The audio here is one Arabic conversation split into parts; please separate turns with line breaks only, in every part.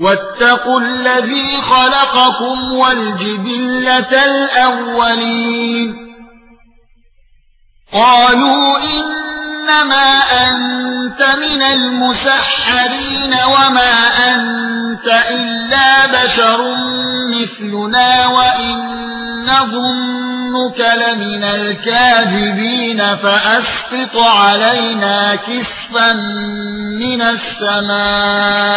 واتقوا الذي خلقكم والجبلة الأولين. قالوا إنما أنت من المسحرين وما أنت إلا بشر مثلنا وإن نظنك لمن الكاذبين فأسقط علينا كسفا من السماء.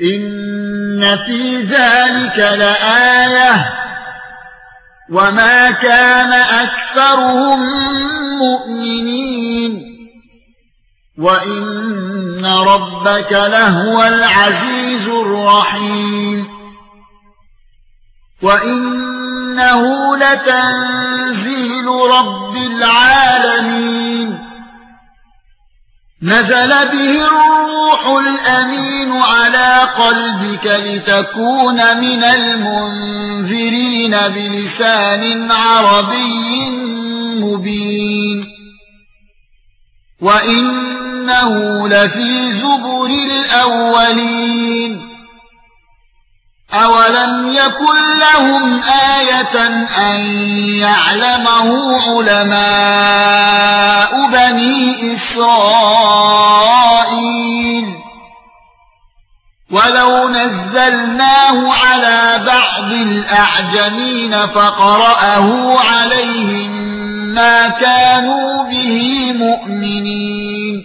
إن في ذلك لآية وما كان أكثرهم مؤمنين وإن ربك لهو العزيز الرحيم وإنه لتنزيل رب العالمين نزل به الروح الأمين على قلبك لتكون من المنذرين بلسان عربي مبين. وإنه لفي زبر الأولين. أَوَلَمْ يَكُنْ لَهُمْ آيَةً أَن يَعْلَمَهُ عُلَمَاءُ بَنِي إِسْرَائِيلَ؟ وَلَوْ نَزَّلْنَاهُ عَلَى بَعْضِ الْأَعْجَمِينَ فَقَرَأَهُ عَلَيْهِمْ مَا كَانُوا بِهِ مُؤْمِنِينَ